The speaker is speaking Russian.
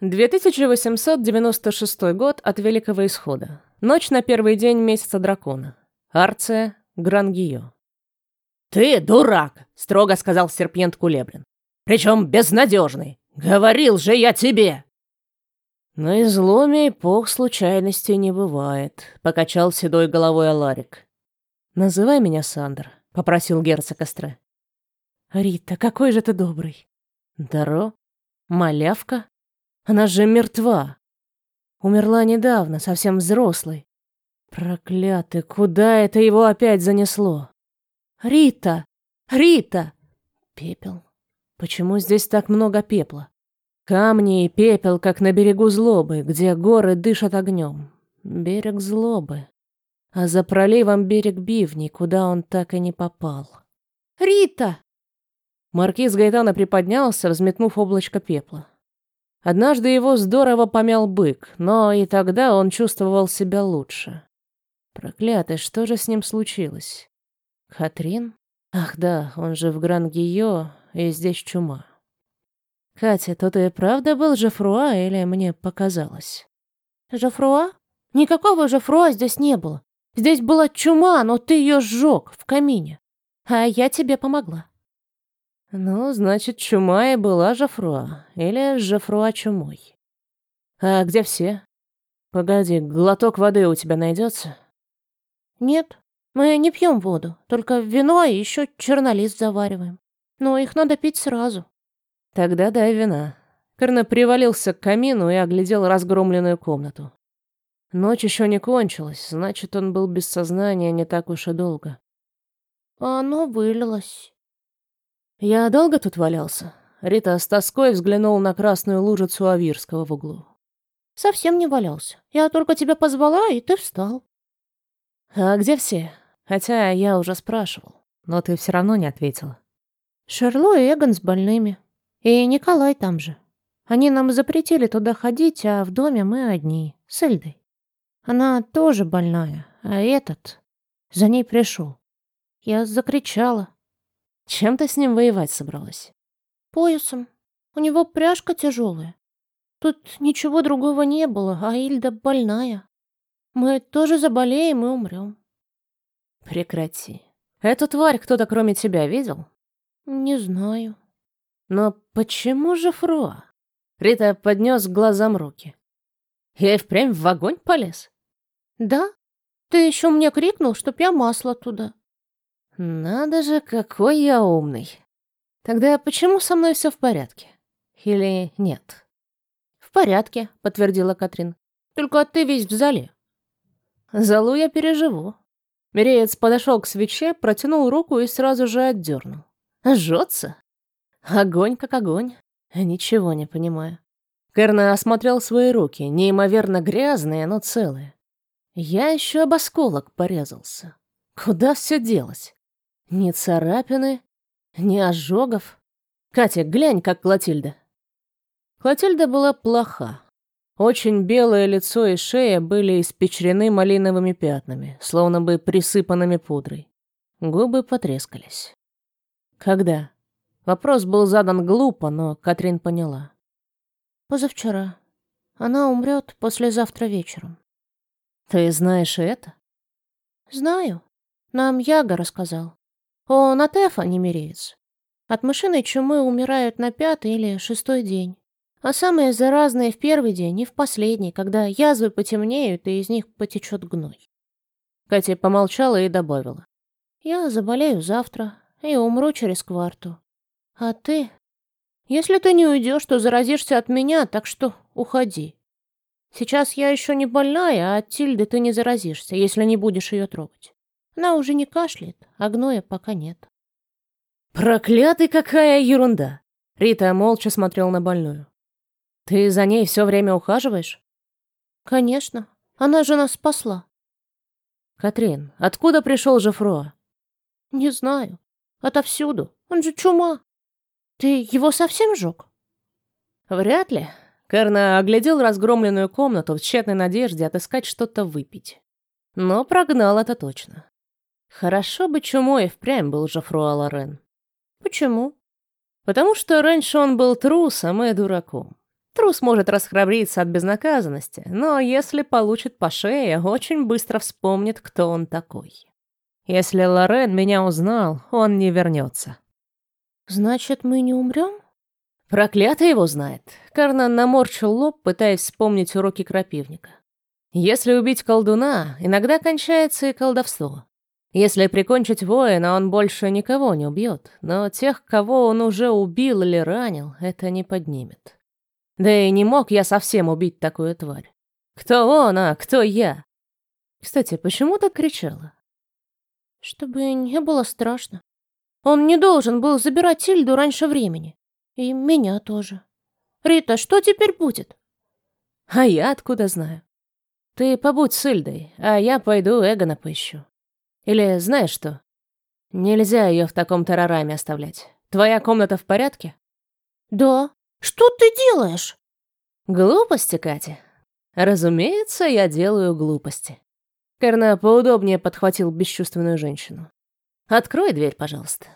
2896 год от Великого Исхода. Ночь на первый день месяца дракона. Арция, Грангио. «Ты дурак!» — строго сказал серпент Кулебрин. «Причем безнадежный. Говорил же я тебе!» «На изломе эпох случайностей не бывает», — покачал седой головой Аларик. «Называй меня Сандр», — попросил герцог Эстре. «Рита, какой же ты добрый!» «Даро? Малявка? Она же мертва. Умерла недавно, совсем взрослой. Проклятый, куда это его опять занесло? Рита! Рита! Пепел. Почему здесь так много пепла? Камни и пепел, как на берегу злобы, где горы дышат огнем. Берег злобы. А за проливом берег бивни, куда он так и не попал. «Рита!» Маркиз Гайтана приподнялся, взметнув облачко пепла. Однажды его здорово помял бык, но и тогда он чувствовал себя лучше. Проклятый, что же с ним случилось? Катрин? Ах да, он же в Грангио, и здесь чума. Катя, то ты правда был Жофруа или мне показалось? Жофруа? Никакого Жофруа здесь не было. Здесь была чума, но ты ее сжег в камине. А я тебе помогла. Ну, значит, чума и была Жофруа. Или Жофруа чумой. А где все? Погоди, глоток воды у тебя найдется? Нет, мы не пьем воду, только вино и еще чернолист завариваем. Но их надо пить сразу. Тогда дай вина. Керна привалился к камину и оглядел разгромленную комнату. Ночь еще не кончилась, значит, он был без сознания не так уж и долго. Оно вылилось. «Я долго тут валялся?» Рита с тоской взглянула на красную лужицу Авирского в углу. «Совсем не валялся. Я только тебя позвала, и ты встал». «А где все? Хотя я уже спрашивал, но ты все равно не ответила». «Шерло и Эгон с больными. И Николай там же. Они нам запретили туда ходить, а в доме мы одни, с Эльдой. Она тоже больная, а этот за ней пришел. Я закричала, чем ты с ним воевать собралась? Поясом. У него пряжка тяжелая. Тут ничего другого не было, а Ильда больная. Мы тоже заболеем и умрем. Прекрати. Эту тварь кто-то кроме тебя видел? Не знаю. Но почему же Фруа? Рита поднес к глазам руки. Я и впрямь в огонь полез? Да. Ты еще мне крикнул, чтоб я масло туда. Надо же, какой я умный. Тогда почему со мной все в порядке? Или нет? В порядке, подтвердила Катрин. Только ты весь в зале. Залу я переживу. Миреец подошел к свече, протянул руку и сразу же отдернул. Жжется? Огонь как огонь. Ничего не понимаю. Керна осмотрел свои руки, неимоверно грязные, но целые. Я еще об осколок порезался. Куда все делось? Ни царапины, ни ожогов. Катя, глянь, как Клотильда. Клотильда была плоха. Очень белое лицо и шея были испечрены малиновыми пятнами, словно бы присыпанными пудрой. Губы потрескались. Когда? Вопрос был задан глупо, но Катрин поняла. Позавчера. Она умрет послезавтра вечером. Ты знаешь это? Знаю. Нам Яга рассказал. Он от Эфа не мереец. От мышиной чумы умирают на пятый или шестой день. А самые заразные в первый день и в последний, когда язвы потемнеют и из них потечет гной. Катя помолчала и добавила. Я заболею завтра и умру через кварту. А ты? Если ты не уйдешь, то заразишься от меня, так что уходи. Сейчас я еще не больная, а от Тильды ты не заразишься, если не будешь ее трогать. Она уже не кашляет, а гноя пока нет. Проклятый, какая ерунда! Рита молча смотрел на больную. Ты за ней все время ухаживаешь? Конечно. Она же нас спасла. Катрин, откуда пришел Жефруа? Не знаю. Отовсюду. Он же чума. Ты его совсем сжег? Вряд ли. Карна оглядел разгромленную комнату в тщетной надежде отыскать что-то выпить. Но прогнал это точно. Хорошо бы чумой впрямь был Жофруа Лорен. Почему? Потому что раньше он был трусом и дураком. Трус может расхрабриться от безнаказанности, но если получит по шее, очень быстро вспомнит, кто он такой. Если Лорен меня узнал, он не вернется. Значит, мы не умрем? Проклятый его знает. Карнан наморщил лоб, пытаясь вспомнить уроки крапивника. Если убить колдуна, иногда кончается и колдовство. Если прикончить воина, он больше никого не убьет, но тех, кого он уже убил или ранил, это не поднимет. Да и не мог я совсем убить такую тварь. Кто он, а кто я? Кстати, почему так кричала? Чтобы не было страшно. Он не должен был забирать Тильду раньше времени. И меня тоже. Рита, что теперь будет? А я откуда знаю? Ты побудь с Ильдой, а я пойду Эгона поищу. Или знаешь что? Нельзя ее в таком тарараме оставлять. Твоя комната в порядке? Да. Что ты делаешь? Глупости, Катя. Разумеется, я делаю глупости. Карна поудобнее подхватил бесчувственную женщину. Открой дверь, пожалуйста.